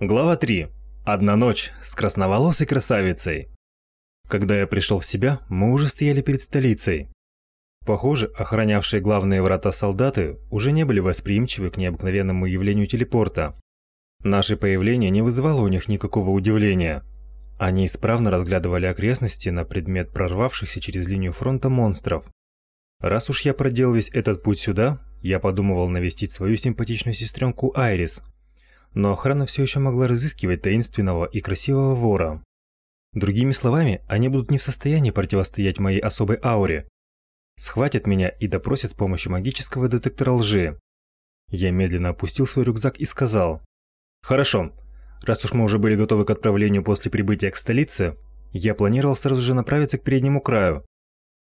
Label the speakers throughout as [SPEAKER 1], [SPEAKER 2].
[SPEAKER 1] Глава 3. Одна ночь с красноволосой красавицей. Когда я пришел в себя, мы уже стояли перед столицей. Похоже, охранявшие главные врата солдаты уже не были восприимчивы к необыкновенному явлению телепорта. Наше появление не вызывало у них никакого удивления. Они исправно разглядывали окрестности на предмет прорвавшихся через линию фронта монстров. Раз уж я проделал весь этот путь сюда, я подумывал навестить свою симпатичную сестренку Айрис – но охрана все еще могла разыскивать таинственного и красивого вора. Другими словами, они будут не в состоянии противостоять моей особой ауре. Схватят меня и допросят с помощью магического детектора лжи. Я медленно опустил свой рюкзак и сказал. «Хорошо, раз уж мы уже были готовы к отправлению после прибытия к столице, я планировал сразу же направиться к переднему краю.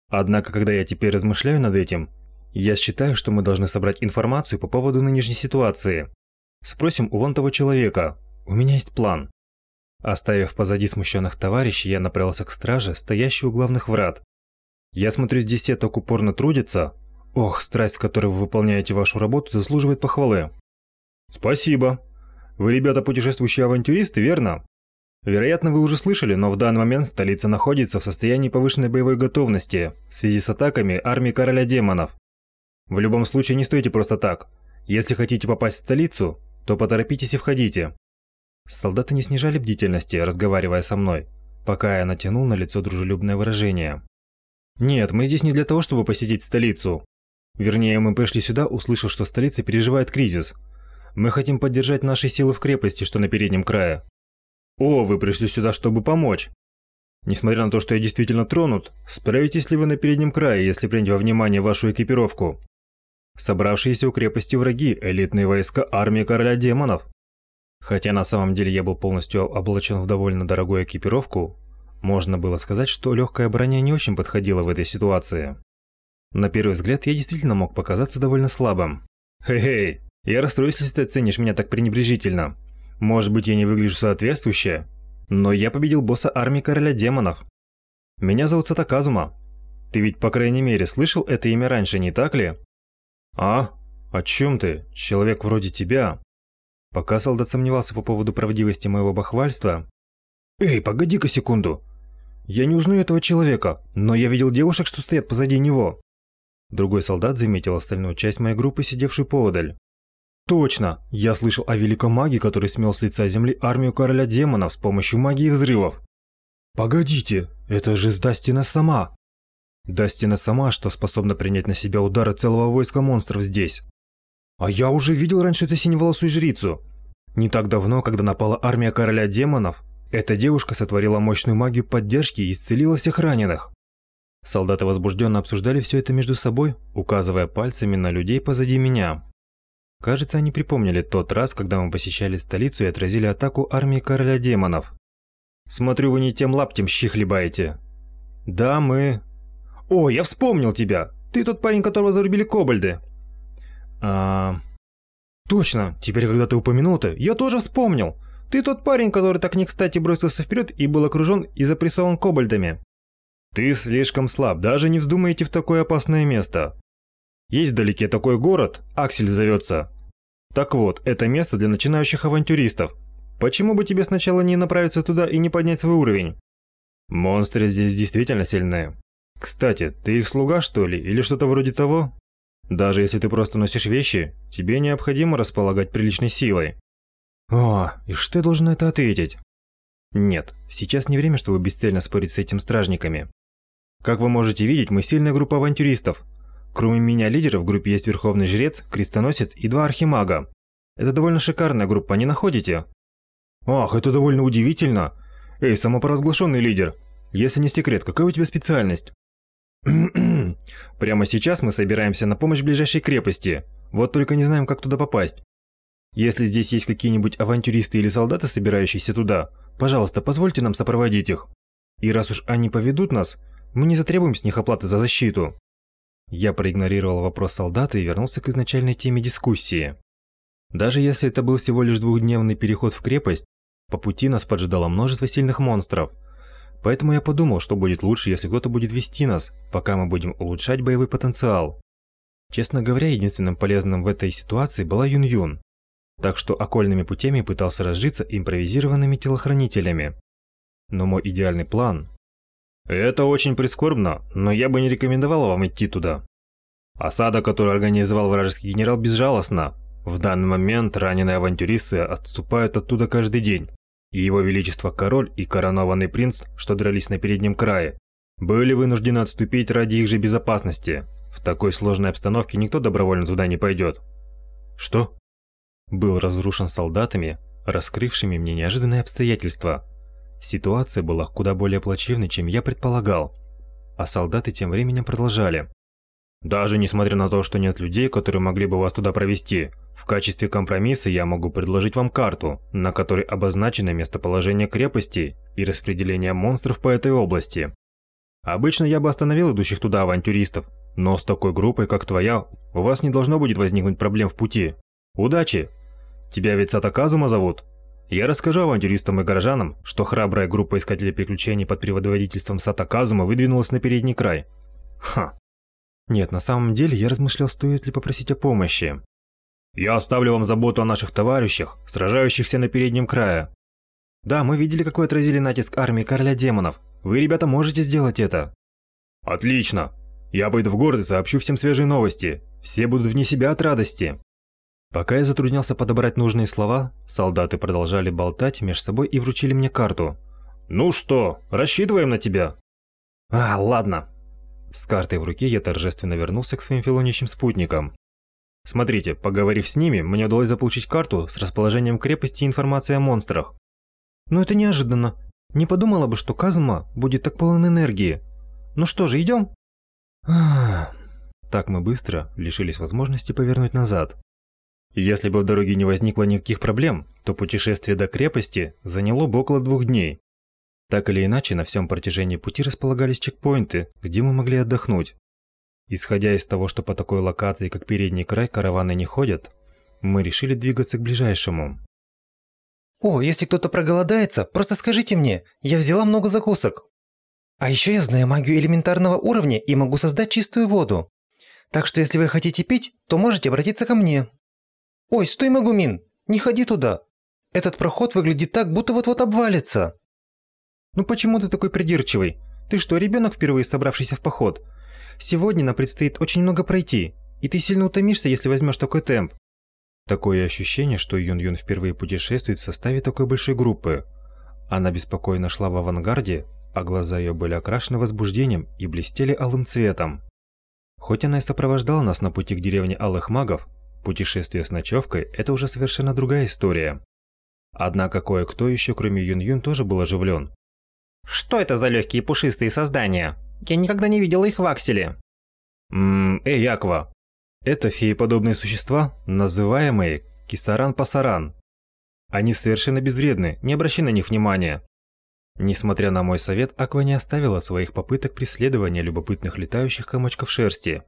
[SPEAKER 1] Однако, когда я теперь размышляю над этим, я считаю, что мы должны собрать информацию по поводу нынешней ситуации. Спросим у вон того человека. У меня есть план. Оставив позади смущенных товарищей, я направился к страже, стоящей у главных врат. Я смотрю, здесь все так упорно трудятся. Ох, страсть, которой вы выполняете вашу работу, заслуживает похвалы. Спасибо. Вы, ребята, путешествующие авантюристы, верно? Вероятно, вы уже слышали, но в данный момент столица находится в состоянии повышенной боевой готовности в связи с атаками армии короля демонов. В любом случае, не стойте просто так. Если хотите попасть в столицу, то поторопитесь и входите. Солдаты не снижали бдительности, разговаривая со мной, пока я натянул на лицо дружелюбное выражение. Нет, мы здесь не для того, чтобы посетить столицу. Вернее, мы пришли сюда, услышав, что столица переживает кризис. Мы хотим поддержать наши силы в крепости, что на переднем крае. О, вы пришли сюда, чтобы помочь. Несмотря на то, что я действительно тронут, справитесь ли вы на переднем крае, если принять во внимание вашу экипировку? Собравшиеся у крепости враги, элитные войска армии короля демонов. Хотя на самом деле я был полностью облачен в довольно дорогую экипировку, можно было сказать, что легкая броня не очень подходила в этой ситуации. На первый взгляд я действительно мог показаться довольно слабым. Хей-хей, я расстроюсь, если ты оценишь меня так пренебрежительно. Может быть, я не выгляжу соответствующе, но я победил босса армии короля демонов. Меня зовут Сатаказума. Ты ведь, по крайней мере, слышал это имя раньше, не так ли? «А? О чем ты? Человек вроде тебя?» Пока солдат сомневался по поводу правдивости моего бахвальства... «Эй, погоди-ка секунду! Я не узнаю этого человека, но я видел девушек, что стоят позади него!» Другой солдат заметил остальную часть моей группы, сидевшую поодаль. «Точно! Я слышал о великом маге, который смел с лица земли армию короля демонов с помощью магии взрывов!» «Погодите, это же Дастина сама!» Дастина сама, что способна принять на себя удары целого войска монстров здесь. А я уже видел раньше эту синеволосую жрицу. Не так давно, когда напала армия короля демонов, эта девушка сотворила мощную магию поддержки и исцелила всех раненых. Солдаты возбужденно обсуждали все это между собой, указывая пальцами на людей позади меня. Кажется, они припомнили тот раз, когда мы посещали столицу и отразили атаку армии короля демонов. «Смотрю, вы не тем лаптем щи хлебаете». «Да, мы...» «О, я вспомнил тебя! Ты тот парень, которого зарубили кобальды!» «А...» «Точно! Теперь, когда ты упомянул это, я тоже вспомнил! Ты тот парень, который так не кстати бросился вперед и был окружен и запрессован кобальдами!» «Ты слишком слаб, даже не вздумай идти в такое опасное место!» «Есть вдалеке такой город, Аксель зовется!» «Так вот, это место для начинающих авантюристов. Почему бы тебе сначала не направиться туда и не поднять свой уровень?» «Монстры здесь действительно сильные. Кстати, ты их слуга, что ли, или что-то вроде того? Даже если ты просто носишь вещи, тебе необходимо располагать приличной силой. О, и что я должен это ответить? Нет, сейчас не время, чтобы бесцельно спорить с этим стражниками. Как вы можете видеть, мы сильная группа авантюристов. Кроме меня лидера в группе есть Верховный Жрец, Крестоносец и два Архимага. Это довольно шикарная группа, не находите? Ах, это довольно удивительно. Эй, самопоразглашенный лидер, если не секрет, какая у тебя специальность? Прямо сейчас мы собираемся на помощь ближайшей крепости. Вот только не знаем, как туда попасть. Если здесь есть какие-нибудь авантюристы или солдаты, собирающиеся туда, пожалуйста, позвольте нам сопроводить их. И раз уж они поведут нас, мы не затребуем с них оплаты за защиту. Я проигнорировал вопрос солдата и вернулся к изначальной теме дискуссии. Даже если это был всего лишь двухдневный переход в крепость, по пути нас поджидало множество сильных монстров – Поэтому я подумал, что будет лучше, если кто-то будет вести нас, пока мы будем улучшать боевой потенциал. Честно говоря, единственным полезным в этой ситуации была Юн-Юн. так что окольными путями пытался разжиться импровизированными телохранителями. Но мой идеальный план... Это очень прискорбно, но я бы не рекомендовал вам идти туда. Осада, которую организовал вражеский генерал, безжалостна. В данный момент раненые авантюристы отступают оттуда каждый день. И его величество король и коронованный принц, что дрались на переднем крае, были вынуждены отступить ради их же безопасности. В такой сложной обстановке никто добровольно туда не пойдет. Что? Был разрушен солдатами, раскрывшими мне неожиданные обстоятельства. Ситуация была куда более плачевной, чем я предполагал. А солдаты тем временем продолжали. Даже несмотря на то, что нет людей, которые могли бы вас туда провести, в качестве компромисса я могу предложить вам карту, на которой обозначено местоположение крепости и распределение монстров по этой области. Обычно я бы остановил идущих туда авантюристов, но с такой группой, как твоя, у вас не должно будет возникнуть проблем в пути. Удачи! Тебя ведь Сатаказума зовут? Я расскажу авантюристам и горожанам, что храбрая группа искателей приключений под предводительством Сатаказума выдвинулась на передний край. Ха. Нет, на самом деле я размышлял, стоит ли попросить о помощи. Я оставлю вам заботу о наших товарищах, сражающихся на переднем крае. Да, мы видели, какой отразили натиск армии короля демонов. Вы, ребята, можете сделать это. Отлично. Я пойду в город и сообщу всем свежие новости. Все будут вне себя от радости. Пока я затруднялся подобрать нужные слова, солдаты продолжали болтать между собой и вручили мне карту. «Ну что, рассчитываем на тебя?» «А, ладно». С картой в руке я торжественно вернулся к своим филонищим спутникам. Смотрите, поговорив с ними, мне удалось заполучить карту с расположением крепости и информацией о монстрах. Но это неожиданно. Не подумала бы, что Казума будет так полон энергии. Ну что же, идем? Так мы быстро лишились возможности повернуть назад. Если бы в дороге не возникло никаких проблем, то путешествие до крепости заняло бы около двух дней. Так или иначе, на всем протяжении пути располагались чекпоинты, где мы могли отдохнуть. Исходя из того, что по такой локации, как передний край, караваны не ходят, мы решили двигаться к ближайшему.
[SPEAKER 2] «О, если кто-то проголодается, просто скажите мне, я взяла много закусок. А еще я знаю магию элементарного уровня и могу создать чистую воду. Так что если вы хотите пить, то можете обратиться ко мне». «Ой, стой, Магумин, не ходи туда. Этот проход выглядит так, будто вот-вот обвалится».
[SPEAKER 1] «Ну почему ты такой придирчивый? Ты что, ребенок впервые собравшийся в поход? Сегодня нам предстоит очень много пройти, и ты сильно утомишься, если возьмешь такой темп. Такое ощущение, что Юн-Юн впервые путешествует в составе такой большой группы. Она беспокойно шла в авангарде, а глаза ее были окрашены возбуждением и блестели алым цветом. Хоть она и сопровождала нас на пути к деревне Алых Магов, путешествие с ночевкой – это уже совершенно другая история. Однако кое-кто еще, кроме Юн-Юн, тоже был оживлен.
[SPEAKER 2] «Что это за легкие пушистые создания?» Я никогда не видела их в Акселе.
[SPEAKER 1] Ммм, эй, Аква. Это фееподобные существа, называемые Кисаран-Пасаран. Они совершенно безвредны, не обращай на них внимания. Несмотря на мой совет, Аква не оставила своих попыток преследования любопытных летающих комочков шерсти.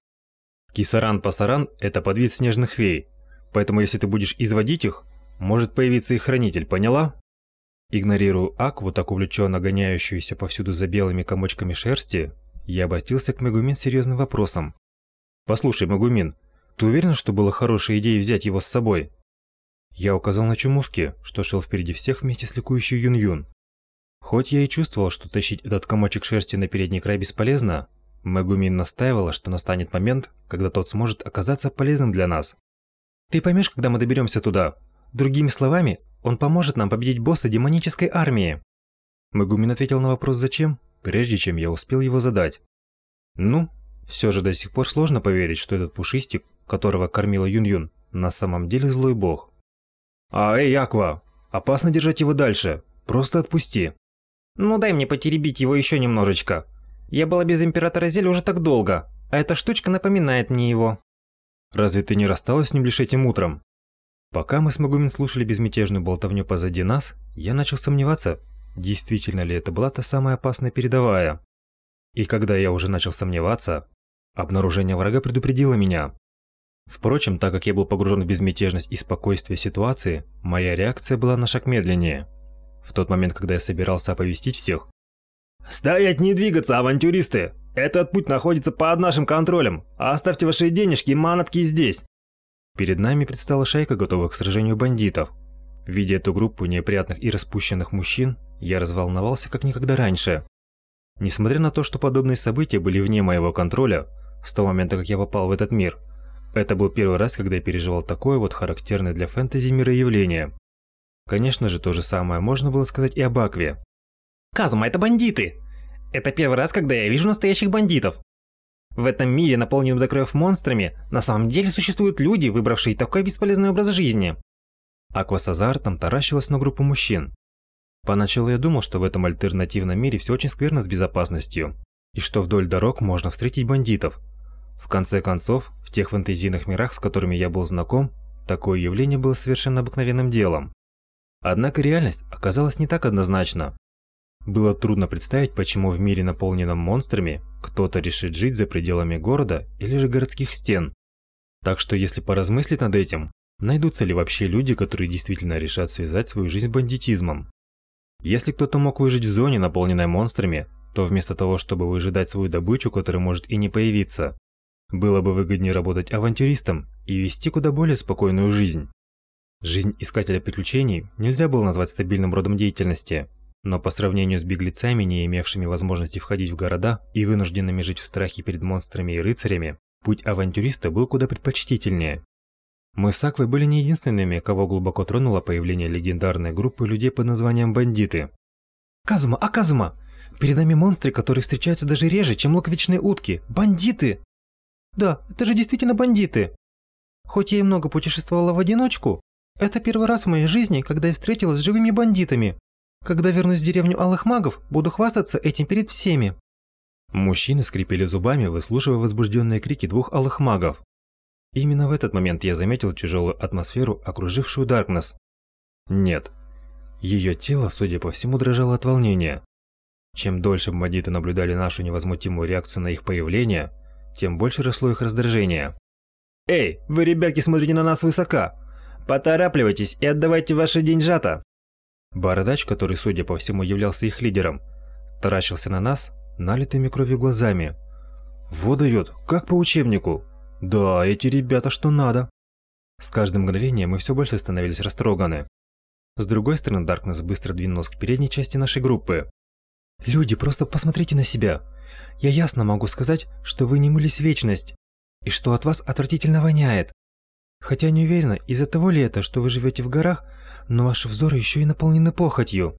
[SPEAKER 1] Кисаран-Пасаран – это подвид снежных фей, поэтому если ты будешь изводить их, может появиться их хранитель, поняла? Игнорирую Акву, так увлеченно гоняющуюся повсюду за белыми комочками шерсти, я обратился к Мегумин с серьезным вопросом. «Послушай, Мегумин, ты уверен, что было хорошей идеей взять его с собой?» Я указал на Чумуски, что шел впереди всех вместе с ликующей Юн-Юн. Хоть я и чувствовал, что тащить этот комочек шерсти на передний край бесполезно, Мегумин настаивала, что настанет момент, когда тот сможет оказаться полезным для нас. «Ты поймешь, когда мы доберемся туда. Другими словами, он поможет нам победить босса демонической армии». Мегумин ответил на вопрос «Зачем?», прежде чем я успел его задать. Ну, все же до сих пор сложно поверить, что этот пушистик, которого кормила Юн-Юн, на самом деле злой бог. А, эй, Аква, опасно держать его дальше, просто отпусти.
[SPEAKER 2] Ну дай мне потеребить его еще немножечко. Я была без Императора Зель уже так долго, а эта штучка напоминает мне его.
[SPEAKER 1] Разве ты не рассталась с ним лишь этим утром? Пока мы с Магумин слушали безмятежную болтовню позади нас, я начал сомневаться, действительно ли это была та самая опасная передовая. И когда я уже начал сомневаться, обнаружение врага предупредило меня. Впрочем, так как я был погружен в безмятежность и спокойствие ситуации, моя реакция была на шаг медленнее. В тот момент, когда я собирался оповестить всех. «Стоять, не двигаться, авантюристы! Этот путь находится под нашим контролем, оставьте ваши денежки и манатки здесь!» Перед нами предстала шайка готовых к сражению бандитов. Видя эту группу неприятных и распущенных мужчин, я разволновался как никогда раньше. Несмотря на то, что подобные события были вне моего контроля, с того момента, как я попал в этот мир, это был первый раз, когда я переживал такое вот характерное для фэнтези мироявление. Конечно же, то же самое можно было сказать и об Акве.
[SPEAKER 3] Казума, это бандиты! Это первый раз, когда я вижу настоящих бандитов. В этом мире, наполненном до краев монстрами, на самом деле существуют люди, выбравшие такой бесполезный образ жизни.
[SPEAKER 1] Аква с азартом таращилась на группу мужчин. Поначалу я думал, что в этом альтернативном мире все очень скверно с безопасностью, и что вдоль дорог можно встретить бандитов. В конце концов, в тех фэнтезийных мирах, с которыми я был знаком, такое явление было совершенно обыкновенным делом. Однако реальность оказалась не так однозначна. Было трудно представить, почему в мире, наполненном монстрами, кто-то решит жить за пределами города или же городских стен. Так что если поразмыслить над этим, найдутся ли вообще люди, которые действительно решат связать свою жизнь с бандитизмом. Если кто-то мог выжить в зоне, наполненной монстрами, то вместо того, чтобы выжидать свою добычу, которая может и не появиться, было бы выгоднее работать авантюристом и вести куда более спокойную жизнь. Жизнь искателя приключений нельзя было назвать стабильным родом деятельности, но по сравнению с беглецами, не имевшими возможности входить в города и вынужденными жить в страхе перед монстрами и рыцарями, путь авантюриста был куда предпочтительнее. Мы с Аквой были не единственными, кого глубоко тронуло появление легендарной группы людей под названием «Бандиты».
[SPEAKER 3] «Казума, а Казума! Перед нами монстры, которые встречаются даже реже, чем луковичные утки! Бандиты!» «Да, это же действительно бандиты!» Хоть я и много путешествовала в одиночку, это первый раз в моей жизни, когда я встретилась с живыми бандитами. Когда вернусь в деревню Алых Магов, буду хвастаться этим перед всеми.
[SPEAKER 1] Мужчины скрипели зубами, выслушивая возбужденные крики двух Алых Магов. Именно в этот момент я заметил тяжелую атмосферу, окружившую Даркнесс. Нет. Ее тело, судя по всему, дрожало от волнения. Чем дольше бандиты наблюдали нашу невозмутимую реакцию на их появление, тем больше росло их раздражение.
[SPEAKER 3] «Эй, вы, ребятки, смотрите на нас высока! Поторапливайтесь и отдавайте ваши деньжата!»
[SPEAKER 1] Бородач, который, судя по всему, являлся их лидером, таращился на нас, налитыми кровью глазами. «Вот дает, как по учебнику!» «Да, эти ребята что надо!» С каждым мгновением мы все больше становились растроганы. С другой стороны, Даркнесс быстро двинулась к передней части нашей группы.
[SPEAKER 2] «Люди, просто посмотрите на себя! Я ясно могу сказать, что вы не мылись вечность, и что от вас отвратительно воняет. Хотя не уверена, из-за того ли это, что вы живете в горах, но ваши взоры еще и наполнены похотью.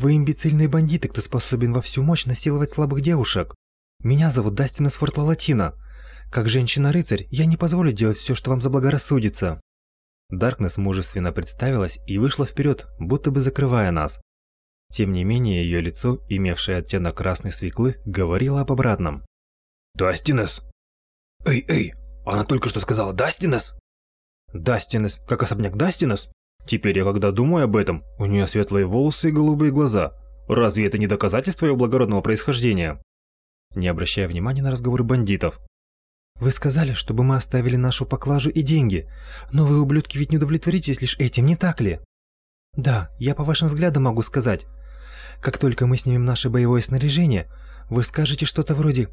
[SPEAKER 2] Вы имбецильные бандиты, кто способен во всю мощь насиловать слабых девушек. Меня зовут Дастина Сфортла Латина. Как женщина-рыцарь, я не позволю делать все, что вам заблагорассудится.
[SPEAKER 1] Даркнесс мужественно представилась и вышла вперед, будто бы закрывая нас. Тем не менее, ее лицо, имевшее оттенок красной свеклы, говорило об обратном.
[SPEAKER 3] «Дастинес!» «Эй, эй, она только что сказала Дастинес?»
[SPEAKER 1] «Дастинес, как особняк Дастинес?» Теперь я когда думаю об этом, у нее светлые волосы и голубые глаза. Разве это не доказательство ее благородного происхождения? Не обращая внимания на разговоры бандитов.
[SPEAKER 2] Вы сказали, чтобы мы оставили нашу поклажу и деньги, но вы, ублюдки, ведь не удовлетворитесь лишь этим, не так ли? Да, я по вашим взглядам могу сказать. Как только мы снимем наше боевое снаряжение, вы скажете что-то вроде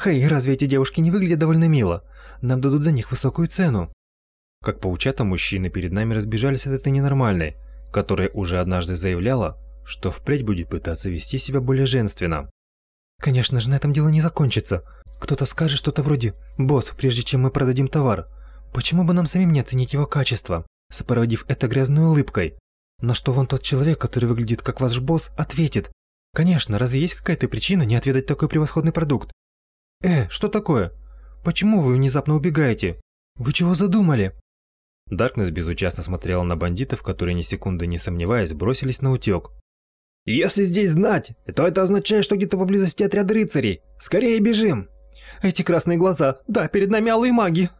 [SPEAKER 2] «Хей, разве эти девушки не выглядят довольно мило? Нам дадут за них высокую цену».
[SPEAKER 1] Как паучата мужчины перед нами разбежались от этой ненормальной, которая уже однажды заявляла, что впредь будет пытаться вести себя более женственно.
[SPEAKER 2] Конечно же, на этом дело не закончится. Кто-то скажет что-то вроде «Босс, прежде чем мы продадим товар, почему бы нам самим не оценить его качество?» сопроводив это грязной улыбкой. На что вон тот человек, который выглядит как ваш босс, ответит «Конечно, разве есть какая-то причина не отведать такой превосходный продукт?» «Э, что такое? Почему вы внезапно убегаете? Вы чего задумали?»
[SPEAKER 1] Даркнесс безучастно смотрел на бандитов, которые ни секунды не сомневаясь бросились на утек.
[SPEAKER 3] «Если здесь знать, то это означает, что где-то поблизости отряд рыцарей. Скорее бежим!» «Эти красные глаза! Да, перед нами алые маги!»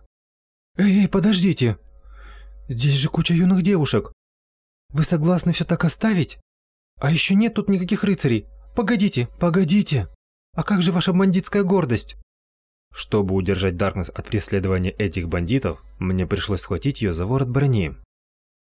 [SPEAKER 2] «Эй, эй, подождите! Здесь же куча юных девушек! Вы согласны все так оставить? А еще нет тут никаких рыцарей! Погодите, погодите! А как же ваша бандитская гордость?»
[SPEAKER 1] Чтобы удержать Даркнесс от преследования этих бандитов, мне пришлось схватить ее за ворот брони.